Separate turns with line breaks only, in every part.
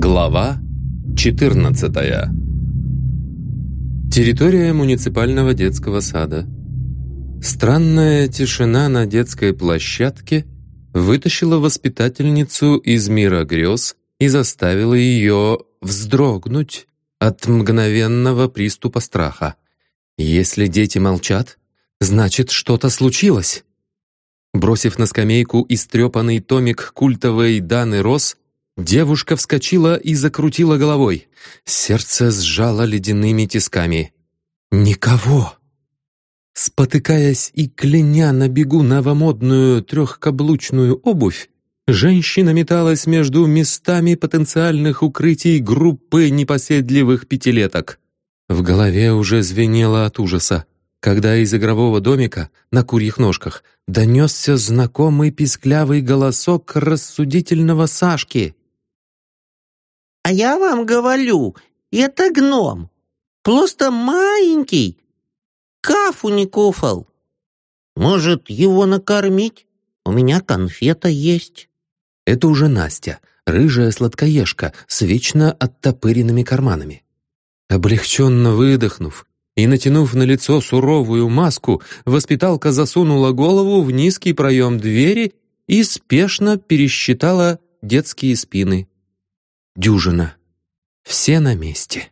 Глава 14 Территория муниципального детского сада. Странная тишина на детской площадке вытащила воспитательницу из мира грез и заставила ее вздрогнуть от мгновенного приступа страха. Если дети молчат, значит, что-то случилось. Бросив на скамейку истрепанный томик культовой Даны Рос, девушка вскочила и закрутила головой. Сердце сжало ледяными тисками. «Никого!» Спотыкаясь и кляня на бегу новомодную трехкаблучную обувь, женщина металась между местами потенциальных укрытий группы непоседливых пятилеток. В голове уже звенело от ужаса когда из игрового домика на курьих ножках донесся знакомый писклявый голосок рассудительного Сашки.
«А я вам говорю, это гном. Просто маленький. Кафу не куфал. Может, его накормить? У меня конфета есть».
Это уже Настя, рыжая сладкоежка с вечно оттопыренными карманами. Облегченно выдохнув, и, натянув на лицо суровую маску, воспиталка засунула голову в низкий проем двери и спешно пересчитала детские спины. Дюжина. Все на месте.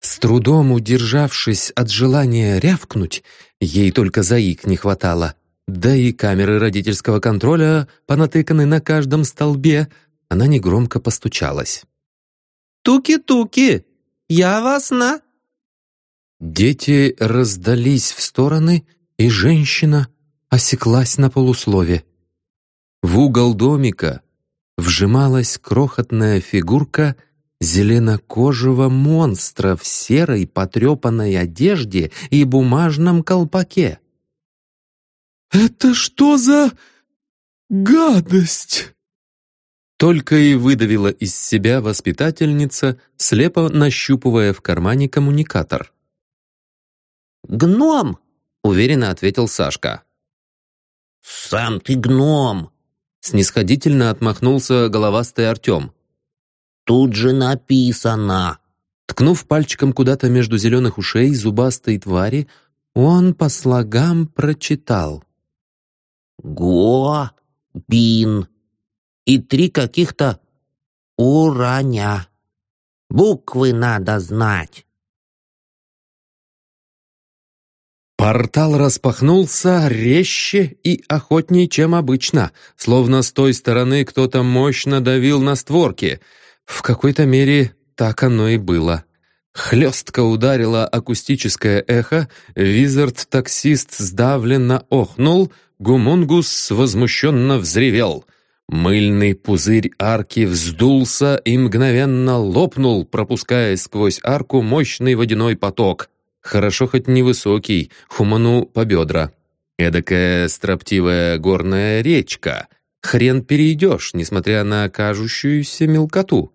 С трудом удержавшись от желания рявкнуть, ей только заик не хватало, да и камеры родительского контроля понатыканы на каждом столбе, она негромко постучалась.
«Туки-туки! Я вас на...»
Дети раздались в стороны, и женщина осеклась на полуслове. В угол домика вжималась крохотная фигурка зеленокожего монстра в серой потрепанной одежде и бумажном колпаке.
«Это что за гадость?»
Только и выдавила из себя воспитательница, слепо нащупывая в кармане коммуникатор.
«Гном!»
— уверенно ответил Сашка.
«Сам ты гном!»
— снисходительно отмахнулся головастый Артем.
«Тут же написано!»
Ткнув пальчиком куда-то между зеленых ушей зубастой твари, он по слогам прочитал.
«Го-бин» и три каких-то «ураня». Буквы надо знать.
Портал распахнулся резче и охотнее, чем обычно, словно с той стороны кто-то мощно давил на створки. В какой-то мере так оно и было. Хлестко ударило акустическое эхо, визард-таксист сдавленно охнул, гумунгус возмущенно взревел. Мыльный пузырь арки вздулся и мгновенно лопнул, пропуская сквозь арку мощный водяной поток — Хорошо хоть невысокий, хуману по бедра. Эдакая строптивая горная речка. Хрен перейдешь, несмотря на кажущуюся мелкоту.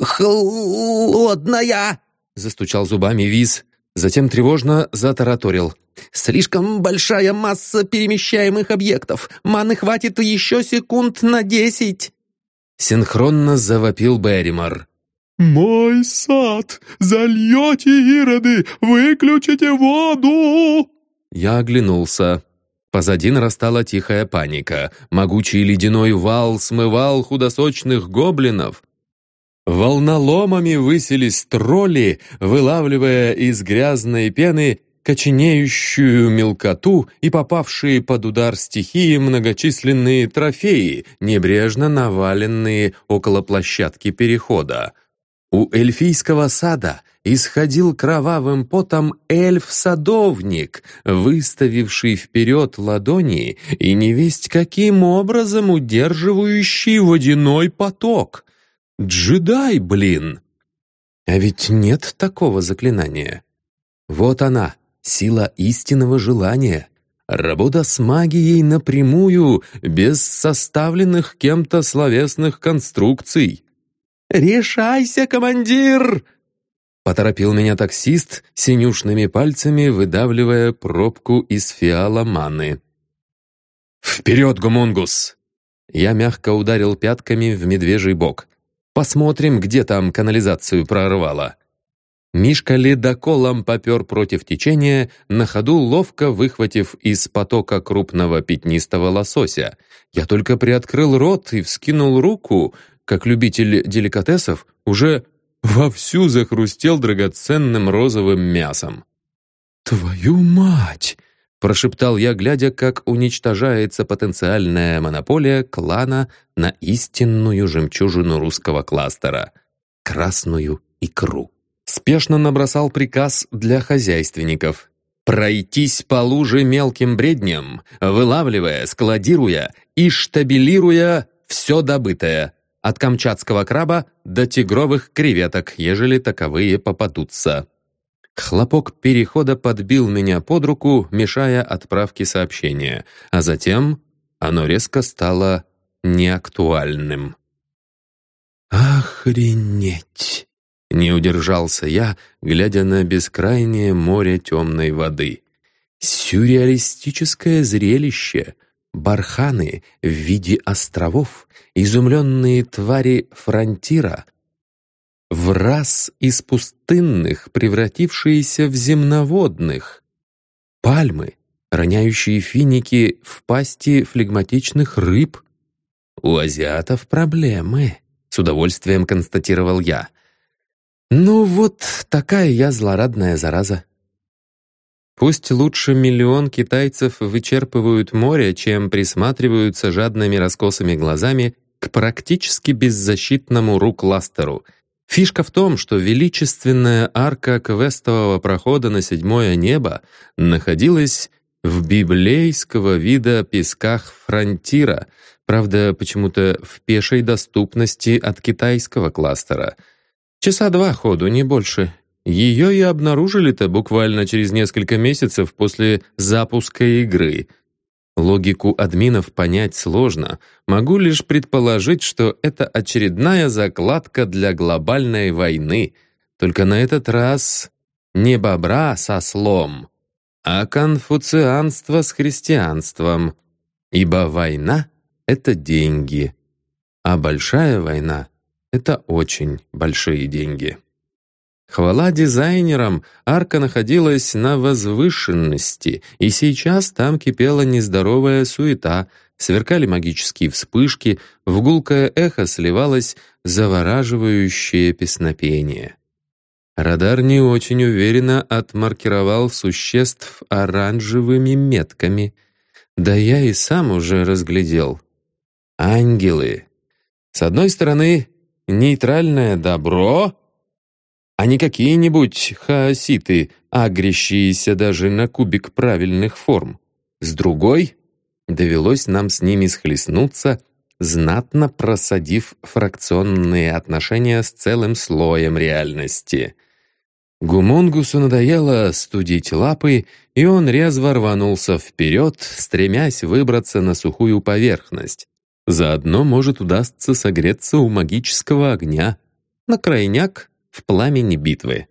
«Холодная!» — застучал зубами Виз, затем тревожно затараторил. «Слишком большая масса перемещаемых объектов. Маны хватит еще секунд на десять!»
Синхронно завопил Берримор.
«Мой сад! Зальете, ироды! Выключите воду!»
Я оглянулся. Позади нарастала тихая паника. Могучий ледяной вал смывал худосочных гоблинов. Волноломами высились тролли, вылавливая из грязной пены коченеющую мелкоту и попавшие под удар стихии многочисленные трофеи, небрежно наваленные около площадки перехода. У эльфийского сада исходил кровавым потом эльф-садовник, выставивший вперед ладони и невесть каким образом удерживающий водяной поток. Джедай, блин! А ведь нет такого заклинания. Вот она, сила истинного желания. Работа с магией напрямую, без составленных кем-то словесных конструкций. «Решайся, командир!» Поторопил меня таксист, синюшными пальцами выдавливая пробку из фиала маны. «Вперед, гомунгус!» Я мягко ударил пятками в медвежий бок. Посмотрим, где там канализацию прорвало. Мишка ледоколом попер против течения, на ходу ловко выхватив из потока крупного пятнистого лосося. Я только приоткрыл рот и вскинул руку, как любитель деликатесов, уже вовсю захрустел драгоценным розовым мясом. «Твою мать!» — прошептал я, глядя, как уничтожается потенциальная монополия клана на истинную жемчужину русского кластера — красную икру. Спешно набросал приказ для хозяйственников — пройтись по луже мелким бреднем, вылавливая, складируя и штабилируя все добытое, от камчатского краба до тигровых креветок, ежели таковые попадутся. Хлопок перехода подбил меня под руку, мешая отправке сообщения, а затем оно резко стало неактуальным. «Охренеть!» — не удержался я, глядя на бескрайнее море темной воды. «Сюрреалистическое зрелище!» Барханы в виде островов, изумленные твари фронтира, в раз из пустынных, превратившиеся в земноводных, пальмы, роняющие финики в пасти флегматичных рыб. У азиатов проблемы, с удовольствием констатировал я. Ну вот, такая я злорадная зараза. Пусть лучше миллион китайцев вычерпывают море, чем присматриваются жадными раскосыми глазами к практически беззащитному рук-ластеру. Фишка в том, что величественная арка квестового прохода на седьмое небо находилась в библейского вида песках фронтира, правда, почему-то в пешей доступности от китайского кластера. Часа два ходу, не больше, ее и обнаружили-то буквально через несколько месяцев после запуска игры. Логику админов понять сложно. Могу лишь предположить, что это очередная закладка для глобальной войны. Только на этот раз не бобра со слом, а конфуцианство с христианством. Ибо война — это деньги, а большая война — это очень большие деньги. Хвала дизайнерам, арка находилась на возвышенности, и сейчас там кипела нездоровая суета, сверкали магические вспышки, в гулкое эхо сливалось завораживающее песнопение. Радар не очень уверенно отмаркировал существ оранжевыми метками. Да я и сам уже разглядел. Ангелы. С одной стороны, нейтральное добро, а не какие-нибудь хаоситы, агрящиеся даже на кубик правильных форм. С другой, довелось нам с ними схлестнуться, знатно просадив фракционные отношения с целым слоем реальности. Гумонгусу надоело студить лапы, и он резво рванулся вперед, стремясь выбраться на сухую поверхность. Заодно, может, удастся согреться у магического огня. На крайняк в пламени битвы.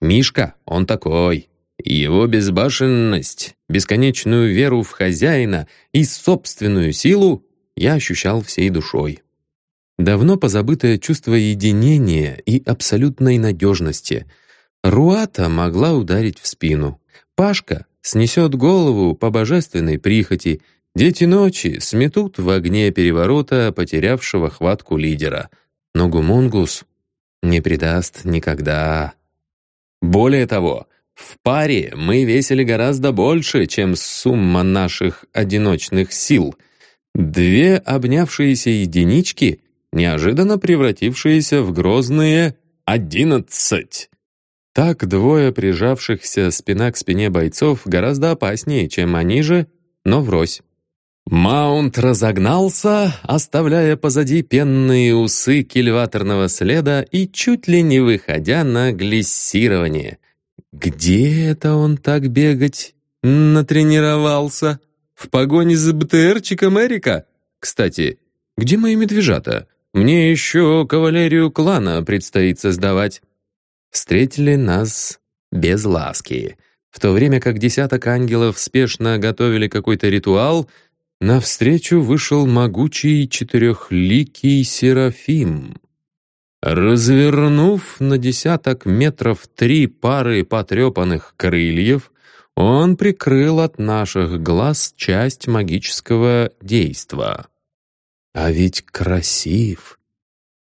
Мишка, он такой. Его безбашенность, бесконечную веру в хозяина и собственную силу я ощущал всей душой. Давно позабытое чувство единения и абсолютной надежности. Руата могла ударить в спину. Пашка снесет голову по божественной прихоти. Дети ночи сметут в огне переворота потерявшего хватку лидера. Но Гумунгус не предаст никогда. Более того, в паре мы весили гораздо больше, чем сумма наших одиночных сил. Две обнявшиеся единички, неожиданно превратившиеся в грозные одиннадцать. Так двое прижавшихся спина к спине бойцов гораздо опаснее, чем они же, но врозь. Маунт разогнался, оставляя позади пенные усы кильваторного следа и чуть ли не выходя на глиссирование. Где это он так бегать натренировался? В погоне за БТРчиком Эрика? Кстати, где мои медвежата? Мне еще кавалерию клана предстоит создавать. Встретили нас без ласки. В то время как десяток ангелов спешно готовили какой-то ритуал — Навстречу вышел могучий четырехликий Серафим. Развернув на десяток метров три пары потрепанных крыльев, он прикрыл от наших глаз часть магического действа. А ведь красив.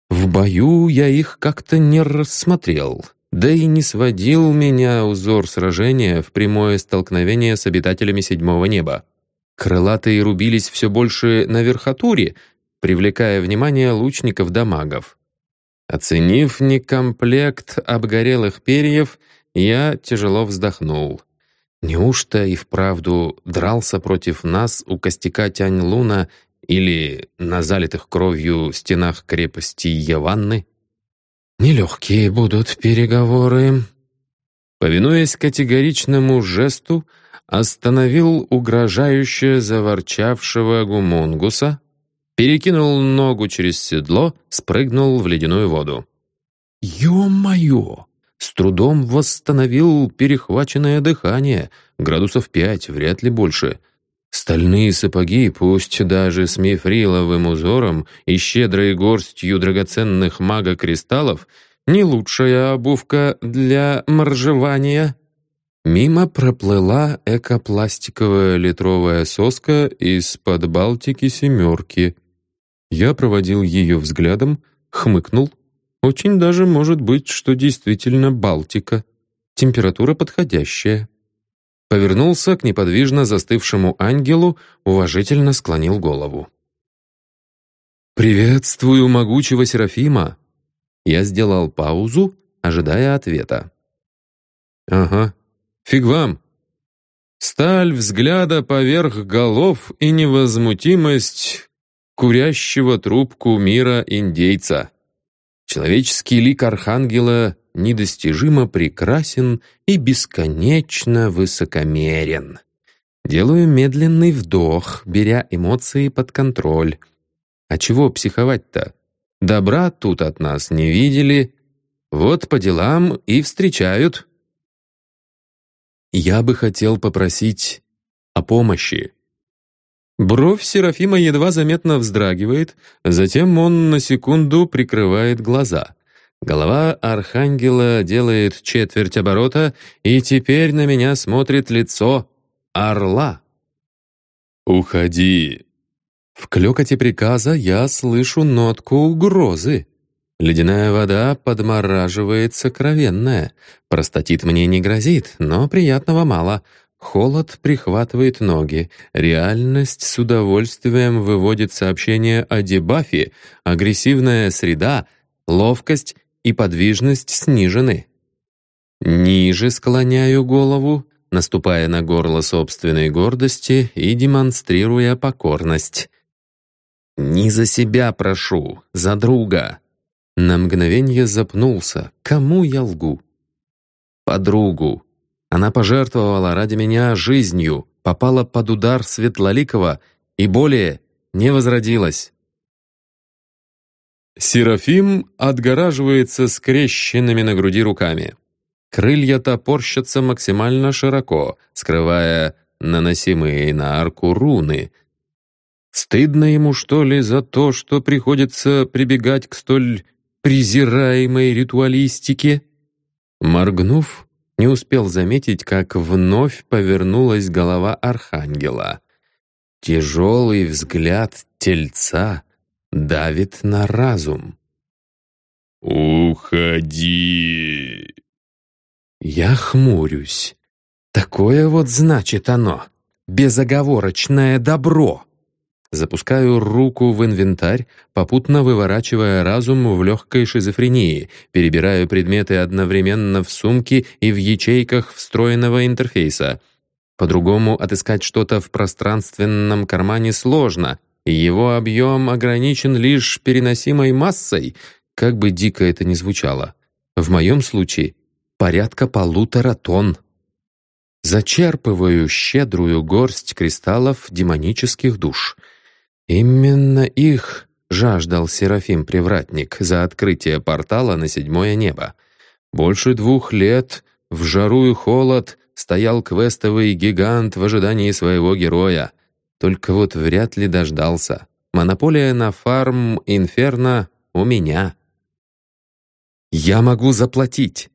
В бою я их как-то не рассмотрел, да и не сводил меня узор сражения в прямое столкновение с обитателями седьмого неба. Крылатые рубились все больше на верхотуре, привлекая внимание лучников да магов. Оценив некомплект обгорелых перьев, я тяжело вздохнул. Неужто и вправду дрался против нас у костяка Тянь-Луна или на залитых кровью стенах крепости Яванны? Нелегкие будут переговоры. Повинуясь категоричному жесту, остановил угрожающе заворчавшего гумунгуса, перекинул ногу через седло, спрыгнул в ледяную воду. «Ё-моё!» С трудом восстановил перехваченное дыхание, градусов пять, вряд ли больше. Стальные сапоги, пусть даже с мифриловым узором и щедрой горстью драгоценных мага-кристаллов, не лучшая обувка для моржевания. Мимо проплыла экопластиковая литровая соска из-под Балтики «семерки». Я проводил ее взглядом, хмыкнул. Очень даже может быть, что действительно Балтика. Температура подходящая. Повернулся к неподвижно застывшему ангелу, уважительно склонил голову. «Приветствую могучего Серафима!» Я сделал паузу, ожидая ответа. «Ага, Фиг вам. Сталь взгляда поверх голов и невозмутимость курящего трубку мира индейца. Человеческий лик архангела недостижимо прекрасен и бесконечно высокомерен. Делаю медленный вдох, беря эмоции под контроль. А чего психовать-то? Добра тут от нас не видели. Вот по делам и встречают. Я бы хотел попросить о помощи. Бровь Серафима едва заметно вздрагивает, затем он на секунду прикрывает глаза. Голова архангела делает четверть оборота, и теперь на меня смотрит лицо орла. «Уходи!» В клёкоте приказа я слышу нотку угрозы. Ледяная вода подмораживает сокровенное. Простатит мне не грозит, но приятного мало. Холод прихватывает ноги. Реальность с удовольствием выводит сообщение о дебафе. Агрессивная среда, ловкость и подвижность снижены. Ниже склоняю голову, наступая на горло собственной гордости и демонстрируя покорность. «Не за себя прошу, за друга!» На мгновение запнулся. Кому я лгу? Подругу. Она пожертвовала ради меня жизнью, попала под удар Светлоликова и более не возродилась. Серафим отгораживается скрещенными на груди руками. Крылья топорщатся максимально широко, скрывая наносимые на арку руны. Стыдно ему, что ли, за то, что приходится прибегать к столь презираемой ритуалистике?» Моргнув, не успел заметить, как вновь повернулась голова архангела. Тяжелый взгляд тельца давит на разум. «Уходи!» Я хмурюсь. Такое вот значит оно. Безоговорочное добро. Запускаю руку в инвентарь, попутно выворачивая разум в легкой шизофрении, перебираю предметы одновременно в сумке и в ячейках встроенного интерфейса. По-другому отыскать что-то в пространственном кармане сложно, и его объем ограничен лишь переносимой массой, как бы дико это ни звучало. В моем случае порядка полутора тонн. Зачерпываю щедрую горсть кристаллов демонических душ — Именно их жаждал Серафим-привратник за открытие портала на седьмое небо. Больше двух лет в жару и холод стоял квестовый гигант в ожидании своего героя. Только вот вряд ли дождался. Монополия на фарм Инферно у меня. Я могу заплатить.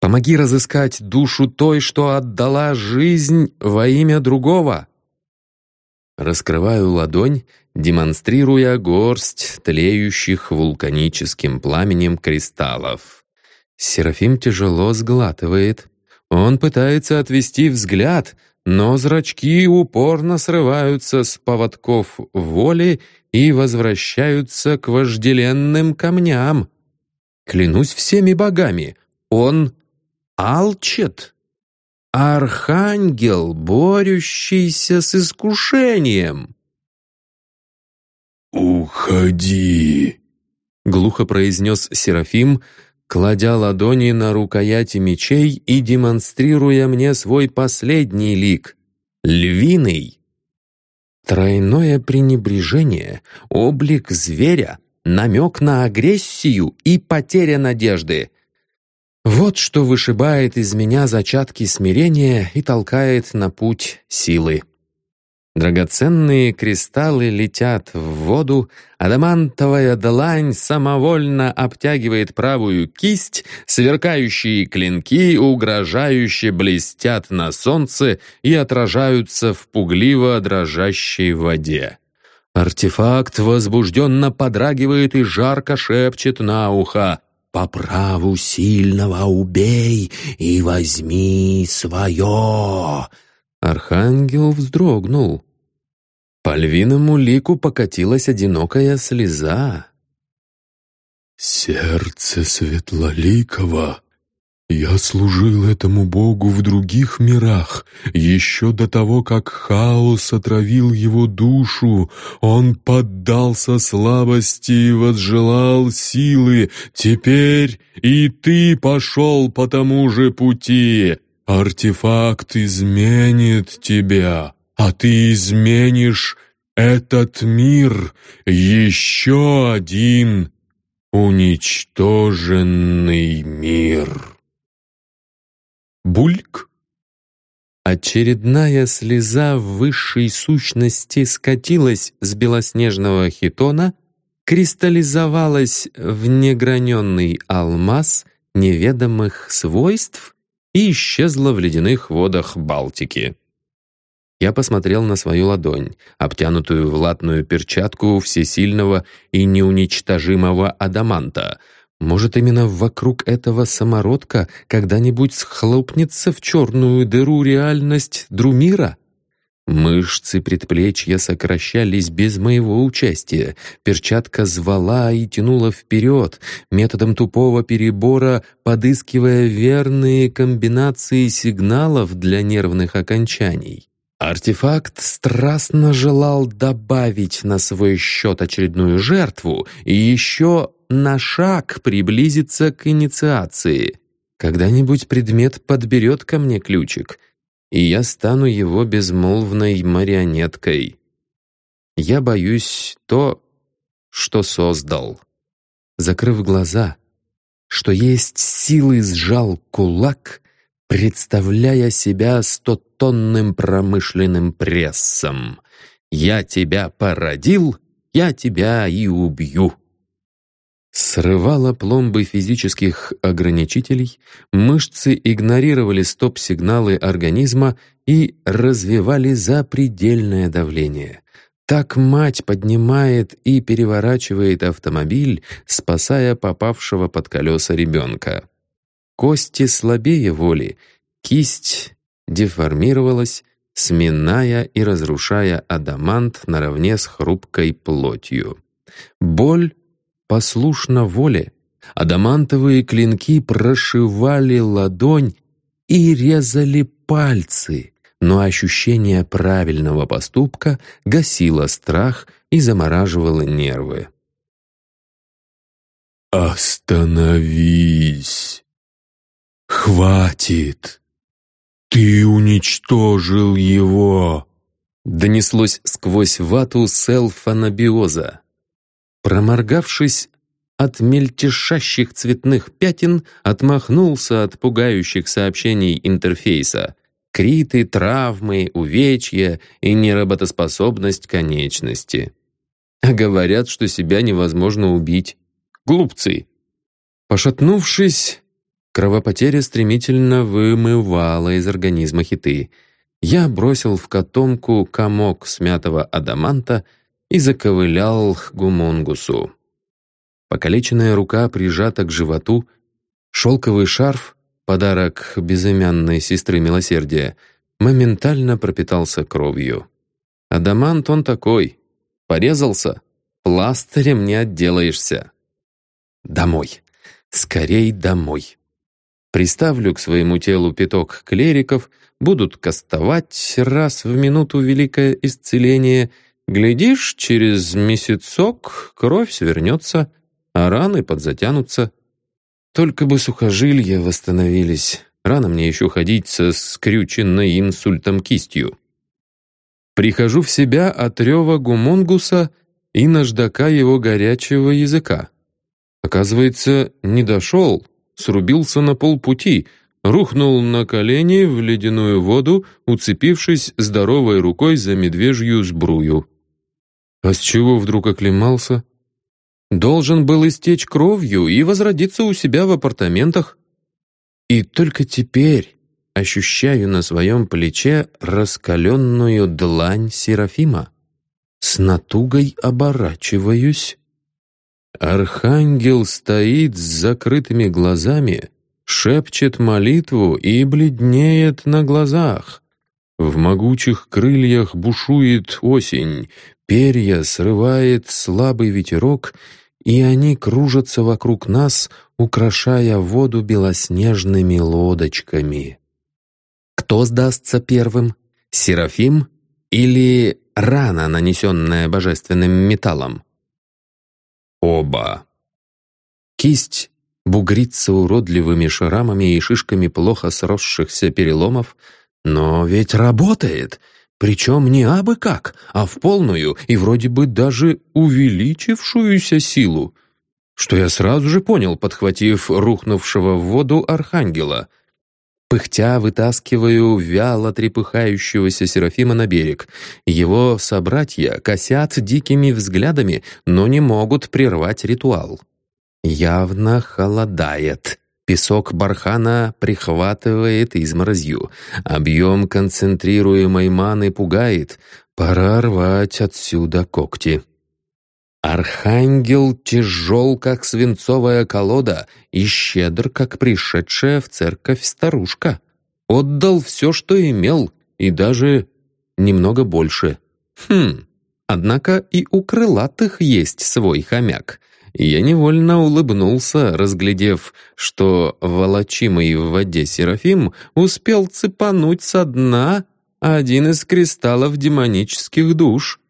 Помоги разыскать душу той, что отдала жизнь во имя другого. Раскрываю ладонь, демонстрируя горсть тлеющих вулканическим пламенем кристаллов. Серафим тяжело сглатывает. Он пытается отвести взгляд, но зрачки упорно срываются с поводков воли и возвращаются к вожделенным камням. Клянусь всеми богами, он алчет. Архангел, борющийся с искушением.
«Уходи!» — глухо произнес Серафим, кладя ладони на рукояти мечей и демонстрируя мне свой последний лик — львиный.
Тройное пренебрежение, облик зверя, намек на агрессию и потеря надежды. Вот что вышибает из меня зачатки смирения и толкает на путь силы. Драгоценные кристаллы летят в воду, адамантовая длань самовольно обтягивает правую кисть, сверкающие клинки угрожающе блестят на солнце и отражаются в пугливо дрожащей воде. Артефакт возбужденно подрагивает и жарко шепчет на ухо «По праву сильного убей и возьми свое!» Архангел вздрогнул. По львиному лику покатилась одинокая слеза.
«Сердце светлоликого!» Я служил этому Богу в других мирах. Еще до того, как хаос отравил его душу, он поддался слабости и возжелал силы. Теперь и ты пошел по тому же пути. Артефакт изменит тебя а ты изменишь этот мир, еще один уничтоженный мир.
Бульк. Очередная слеза высшей сущности скатилась с белоснежного хитона, кристаллизовалась в неграненный алмаз неведомых свойств и исчезла в ледяных водах Балтики. Я посмотрел на свою ладонь, обтянутую в латную перчатку всесильного и неуничтожимого адаманта. Может, именно вокруг этого самородка когда-нибудь схлопнется в черную дыру реальность Друмира? Мышцы предплечья сокращались без моего участия. Перчатка звала и тянула вперед, методом тупого перебора, подыскивая верные комбинации сигналов для нервных окончаний. Артефакт страстно желал добавить на свой счет очередную жертву и еще на шаг приблизиться к инициации. Когда-нибудь предмет подберет ко мне ключик, и я стану его безмолвной марионеткой. Я боюсь то, что создал. Закрыв глаза, что есть силы, сжал кулак представляя себя стотонным промышленным прессом. «Я тебя породил, я тебя и убью». Срывало пломбы физических ограничителей, мышцы игнорировали стоп-сигналы организма и развивали запредельное давление. Так мать поднимает и переворачивает автомобиль, спасая попавшего под колеса ребенка. Кости слабее воли, кисть деформировалась, сминая и разрушая адамант наравне с хрупкой плотью. Боль послушна воле. Адамантовые клинки прошивали ладонь и резали пальцы, но ощущение правильного поступка гасило страх и замораживало нервы.
«Остановись!» «Хватит! Ты уничтожил его!»
Донеслось сквозь вату селфанабиоза. Проморгавшись от мельтешащих цветных пятен, отмахнулся от пугающих сообщений интерфейса. Криты, травмы, увечья и неработоспособность конечности. А говорят, что себя невозможно убить. Глупцы. Пошатнувшись, кровопотеря стремительно вымывала из организма хиты. Я бросил в котомку комок смятого адаманта и заковылял к гумунгусу. Покалеченная рука прижата к животу, шелковый шарф, подарок безымянной сестры милосердия, моментально пропитался кровью. Адамант он такой. Порезался, пластырем не отделаешься. Домой. Скорей домой. Приставлю к своему телу пяток клериков, будут кастовать раз в минуту великое исцеление. Глядишь, через месяцок кровь свернется, а раны подзатянутся. Только бы сухожилья восстановились. Рано мне еще ходить со скрюченной инсультом кистью. Прихожу в себя от рева гумунгуса и наждака его горячего языка. Оказывается, не дошел, срубился на полпути, рухнул на колени в ледяную воду, уцепившись здоровой рукой за медвежью сбрую. А с чего вдруг оклемался? Должен был истечь кровью и возродиться у себя в апартаментах. И только теперь ощущаю на своем плече раскаленную длань Серафима. С натугой оборачиваюсь Архангел стоит с закрытыми глазами, шепчет молитву и бледнеет на глазах. В могучих крыльях бушует осень, перья срывает слабый ветерок, и они кружатся вокруг нас, украшая воду белоснежными лодочками. Кто сдастся первым? Серафим или рана, нанесенная божественным металлом? Оба. Кисть бугрится уродливыми шрамами и шишками плохо сросшихся переломов, но ведь работает, причем не абы как, а в полную и вроде бы даже увеличившуюся силу, что я сразу же понял, подхватив рухнувшего в воду архангела — Пыхтя вытаскиваю вяло трепыхающегося Серафима на берег. Его собратья косят дикими взглядами, но не могут прервать ритуал. Явно холодает. Песок бархана прихватывает изморозью. Объем концентрируемой маны пугает. Пора рвать отсюда когти. Архангел тяжел, как свинцовая колода, и щедр, как пришедшая в церковь старушка. Отдал все, что имел, и даже немного больше. Хм, однако и у крылатых есть свой хомяк. Я невольно улыбнулся, разглядев, что волочимый в воде Серафим успел цепануть со дна один из кристаллов демонических душ.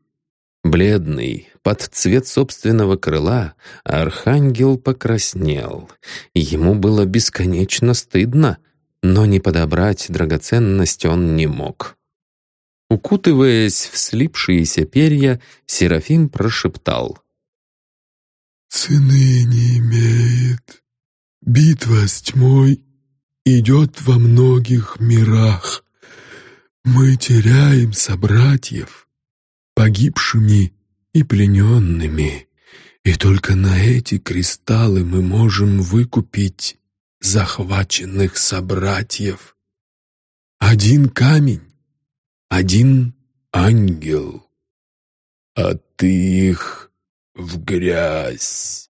Бледный, под цвет собственного крыла архангел покраснел. Ему было бесконечно стыдно, но не подобрать драгоценность он не мог. Укутываясь в слипшиеся перья, Серафим прошептал.
«Цены не имеет. Битва с тьмой идет во многих мирах. Мы теряем собратьев, погибшими и плененными, и только на эти кристаллы мы можем выкупить захваченных собратьев. Один камень, один ангел, а ты их в грязь.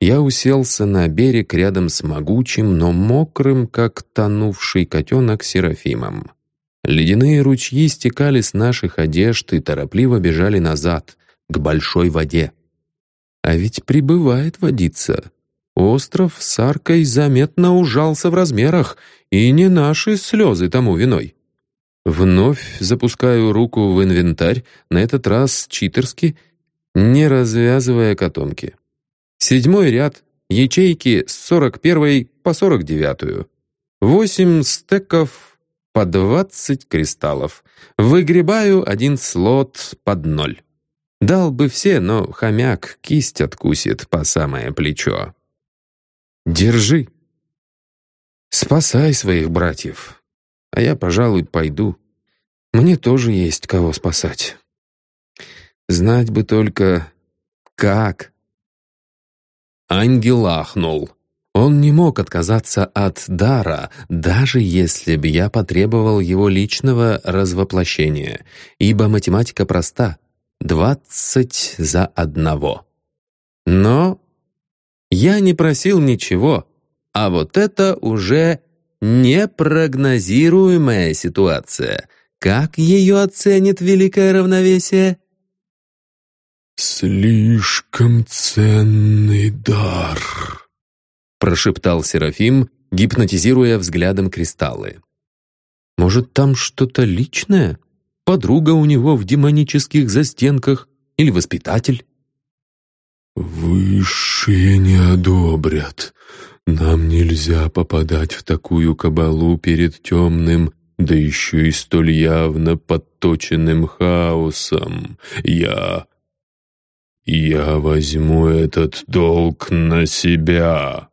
Я уселся на берег рядом с могучим, но мокрым, как тонувший котенок Серафимом. Ледяные ручьи стекали с наших одежд и торопливо бежали назад, к большой воде. А ведь прибывает водица. Остров с аркой заметно ужался в размерах, и не наши слезы тому виной. Вновь запускаю руку в инвентарь, на этот раз читерски, не развязывая котомки. Седьмой ряд, ячейки с 41 по 49. Восемь стеков по 20 кристаллов. Выгребаю один слот под ноль. Дал бы все, но хомяк кисть откусит по самое плечо. Держи. Спасай своих братьев. А я, пожалуй, пойду. Мне тоже есть кого спасать. Знать бы только, как. Ангел ахнул. Он не мог отказаться от дара, даже если бы я потребовал его личного развоплощения, ибо математика проста — двадцать за одного. Но я не просил ничего, а вот это уже непрогнозируемая ситуация. Как ее оценит великое равновесие?
«Слишком ценный дар», —
прошептал Серафим, гипнотизируя взглядом кристаллы. «Может, там что-то личное? Подруга у него в демонических застенках или воспитатель?»
«Высшие не одобрят. Нам нельзя попадать в такую кабалу перед темным, да еще и столь явно подточенным хаосом. Я... я возьму этот долг на себя».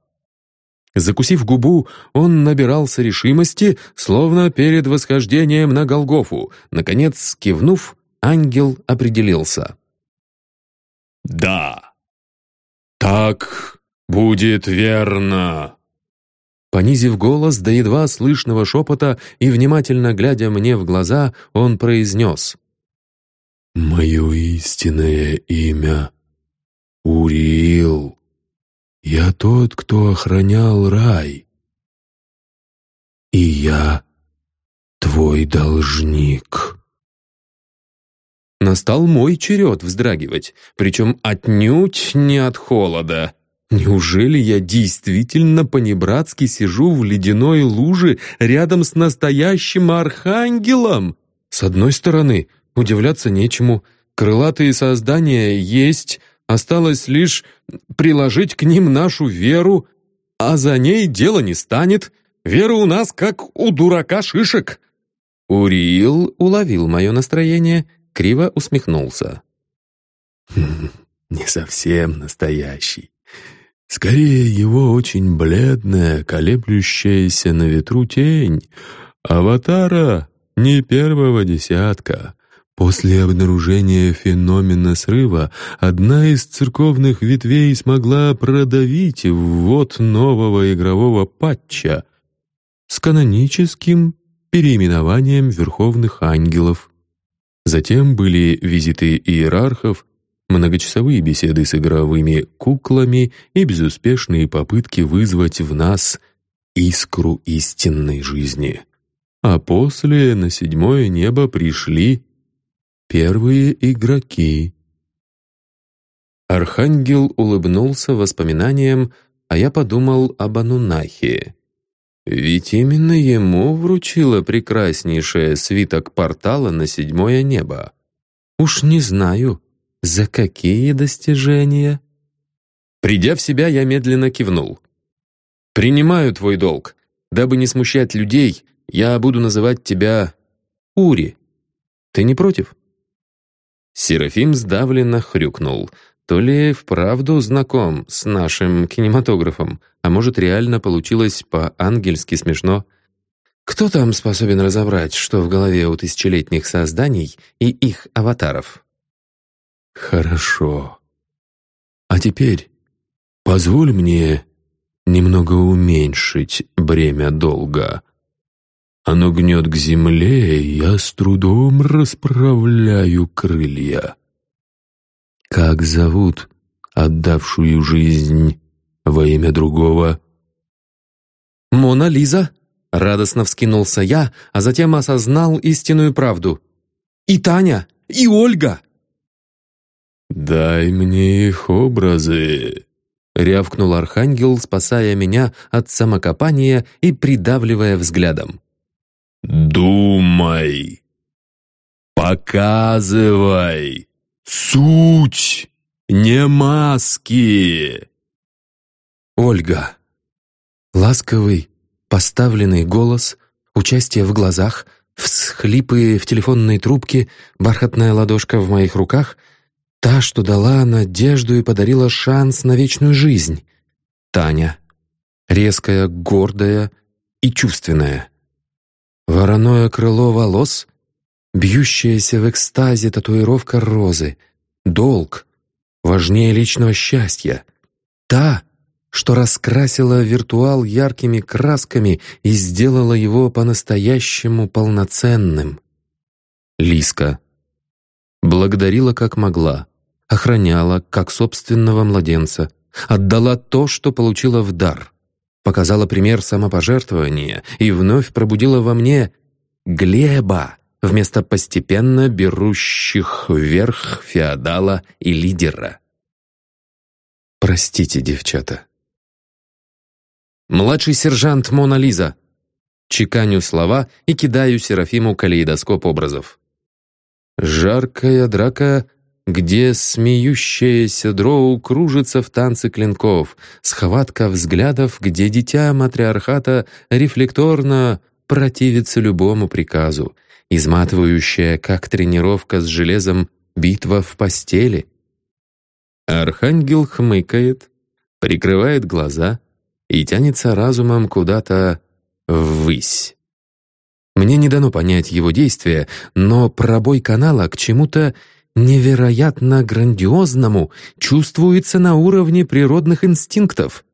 Закусив губу, он набирался решимости, словно перед восхождением на Голгофу. Наконец, кивнув, ангел определился.
«Да, так будет верно!»
Понизив голос до едва слышного шепота и внимательно глядя мне в глаза, он произнес.
«Мое истинное имя — Уриил. Я тот, кто охранял рай. И я твой должник».
Настал мой черед вздрагивать, причем отнюдь не от холода. Неужели я действительно по-небратски сижу в ледяной луже рядом с настоящим архангелом? С одной стороны, удивляться нечему. Крылатые создания есть, осталось лишь приложить к ним нашу веру, а за ней дело не станет. Вера у нас как у дурака шишек. Уриил уловил мое настроение — криво усмехнулся.
«Хм, «Не совсем настоящий. Скорее, его очень бледная, колеблющаяся на ветру тень. Аватара не первого десятка». После обнаружения феномена срыва одна из церковных ветвей смогла продавить ввод нового игрового патча с каноническим переименованием Верховных Ангелов. Затем были визиты иерархов, многочасовые беседы с игровыми куклами и безуспешные попытки вызвать в нас искру истинной жизни. А после на седьмое небо пришли первые игроки.
Архангел улыбнулся воспоминаниям, а я подумал об Анунахе. Ведь именно ему вручила прекраснейшая свиток портала на седьмое небо. Уж не знаю, за какие достижения. Придя в себя, я медленно кивнул. «Принимаю твой долг. Дабы не смущать людей, я буду называть тебя Ури. Ты не против?» Серафим сдавленно хрюкнул — то ли вправду знаком с нашим кинематографом, а может, реально получилось по-ангельски смешно. Кто там способен разобрать, что в голове у тысячелетних созданий и их аватаров?
Хорошо. А теперь позволь мне немного уменьшить бремя долга. Оно гнет к земле, и я с трудом расправляю крылья. Как зовут отдавшую жизнь во имя другого?
«Мона Лиза!» — радостно вскинулся я, а затем осознал истинную правду. «И Таня! И Ольга!»
«Дай мне их образы!» — рявкнул Архангел, спасая меня от самокопания и придавливая взглядом. «Думай! Показывай!» Суть, не маски.
Ольга. Ласковый, поставленный голос, участие в глазах, всхлипы в телефонной трубке, бархатная ладошка в моих руках, та, что дала надежду и подарила шанс на вечную жизнь. Таня. Резкая, гордая и чувственная. Вороное крыло волос — бьющаяся в экстазе татуировка розы, долг, важнее личного счастья, та, что раскрасило виртуал яркими красками и сделало его по-настоящему полноценным. Лиска. Благодарила как могла, охраняла как собственного младенца, отдала то, что получила в дар, показала пример самопожертвования и вновь пробудила во мне Глеба вместо постепенно берущих вверх феодала и лидера. Простите, девчата. Младший сержант Мона Лиза. Чеканю слова и кидаю Серафиму калейдоскоп образов. Жаркая драка, где смеющаяся дроу кружится в танце клинков, схватка взглядов, где дитя матриархата рефлекторно противится любому приказу, изматывающая, как тренировка с железом, битва в постели. Архангел хмыкает, прикрывает глаза — и тянется разумом куда-то ввысь. Мне не дано понять его действия, но пробой канала к чему-то невероятно грандиозному чувствуется на уровне природных инстинктов.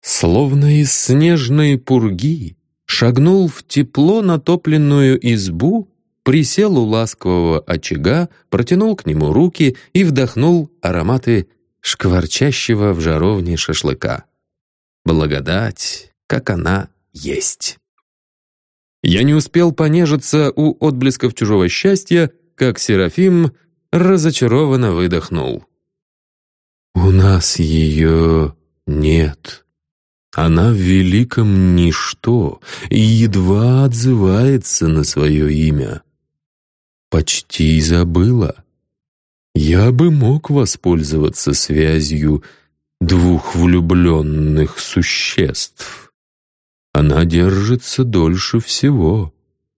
Словно из снежной пурги шагнул в тепло натопленную избу, присел у ласкового очага, протянул к нему руки и вдохнул ароматы шкварчащего в жаровне шашлыка благодать, как она есть. Я не успел понежиться у отблесков чужого счастья, как Серафим разочарованно выдохнул. «У нас ее нет. Она в великом ничто и едва отзывается на свое имя. Почти забыла. Я бы мог воспользоваться связью двух влюбленных существ. Она держится дольше всего,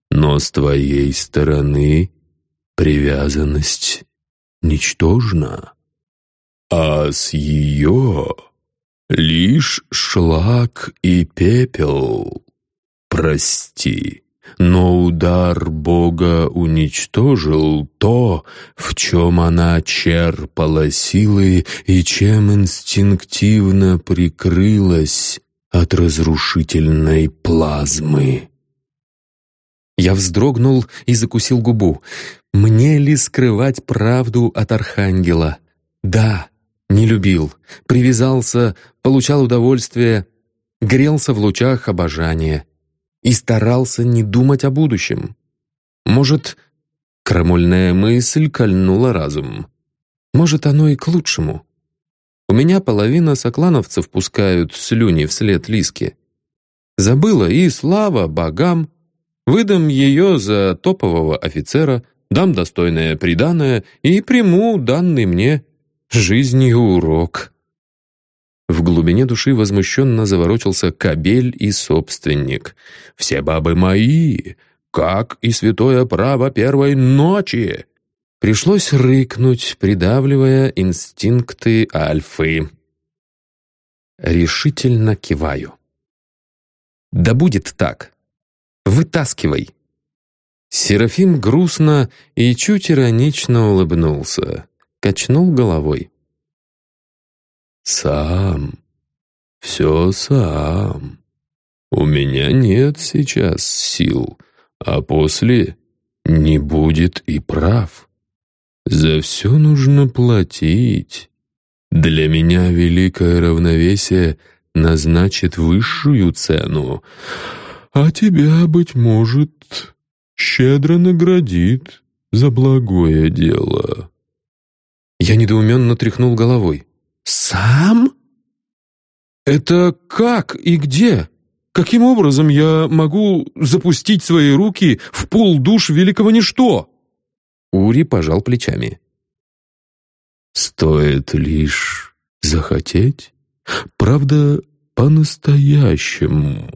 но с твоей стороны привязанность ничтожна, а с ее лишь шлак и пепел. Прости но удар Бога уничтожил то, в чем она черпала силы и чем инстинктивно прикрылась от разрушительной плазмы. Я вздрогнул и закусил губу. Мне ли скрывать правду от Архангела? Да, не любил, привязался, получал удовольствие, грелся в лучах обожания и старался не думать о будущем. Может, крамольная мысль кольнула разум. Может, оно и к лучшему. У меня половина соклановцев пускают слюни вслед Лиске. Забыла и слава богам. Выдам ее за топового офицера, дам достойное приданое и приму данный мне жизнью урок. В глубине души возмущенно заворочился кобель и собственник. «Все бабы мои, как и святое право первой ночи!» Пришлось рыкнуть, придавливая инстинкты альфы. Решительно киваю. «Да будет так. Вытаскивай!» Серафим грустно и чуть иронично улыбнулся, качнул головой. Сам. Все сам. У меня нет сейчас сил, а после не будет и прав. За все нужно платить. Для меня великое равновесие назначит высшую цену, а тебя, быть может, щедро наградит за благое дело. Я недоуменно тряхнул головой. «Сам?» «Это как и где? Каким образом я могу запустить свои руки в пол душ великого ничто?» Ури пожал плечами. «Стоит лишь захотеть, правда, по-настоящему,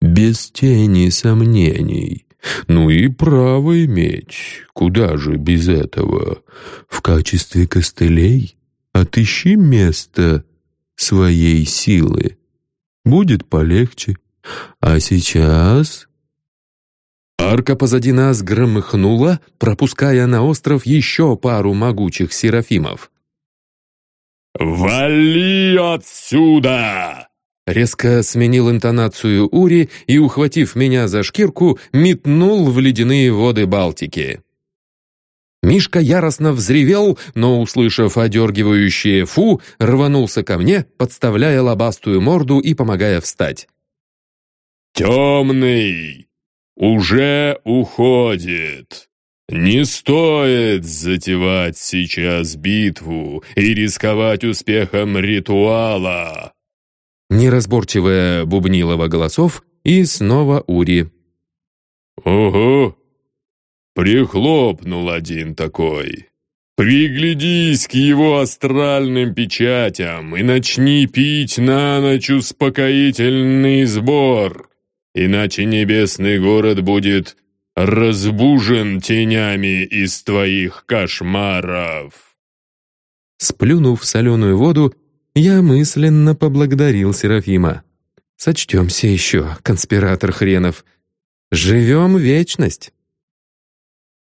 без тени сомнений». Ну и право иметь, куда же без этого, в качестве костылей Отыщи место своей силы. Будет полегче. А сейчас...» Арка позади нас громыхнула, пропуская на остров еще пару могучих серафимов.
«Вали отсюда!»
Резко сменил интонацию Ури и, ухватив меня за шкирку, метнул в ледяные воды Балтики. Мишка яростно взревел, но, услышав одергивающее «фу», рванулся ко мне, подставляя лобастую морду и помогая встать.
«Темный уже уходит. Не стоит затевать сейчас битву и рисковать успехом ритуала!»
Неразборчивая бубнилова голосов и снова Ури.
«Ого! Прихлопнул один такой. Приглядись к его астральным печатям и начни пить на ночь успокоительный сбор, иначе небесный город будет разбужен тенями из твоих кошмаров.
Сплюнув соленую воду, я мысленно поблагодарил Серафима. «Сочтемся еще, конспиратор хренов. Живем вечность».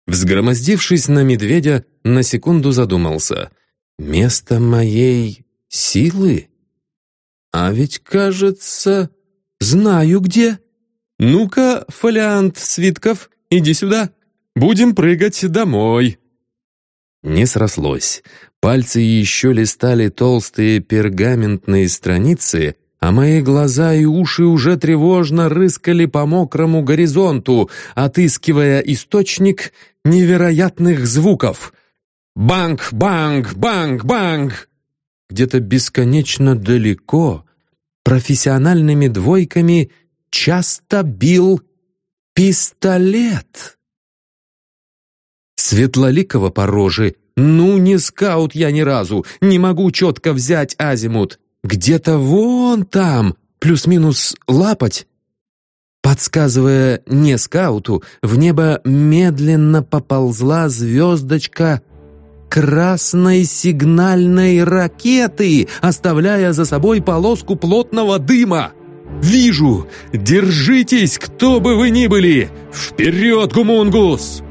Взгромоздившись на медведя, на секунду задумался. «Место моей силы? А ведь, кажется, знаю где. Ну-ка, фолиант свитков, иди сюда. Будем прыгать домой». Не срослось. Пальцы еще листали толстые пергаментные страницы, а мои глаза и уши уже тревожно рыскали по мокрому горизонту, отыскивая источник невероятных звуков. Банг, банг, банг, банг! Где-то бесконечно далеко, профессиональными двойками, часто бил пистолет. Светлоликого по роже, ну не скаут я ни разу, не могу четко взять азимут. Где-то вон там, плюс-минус лапать. Подсказывая не скауту, в небо медленно поползла звездочка красной сигнальной ракеты, оставляя за собой полоску плотного дыма. «Вижу! Держитесь, кто бы вы ни были! Вперед, Гумунгус!»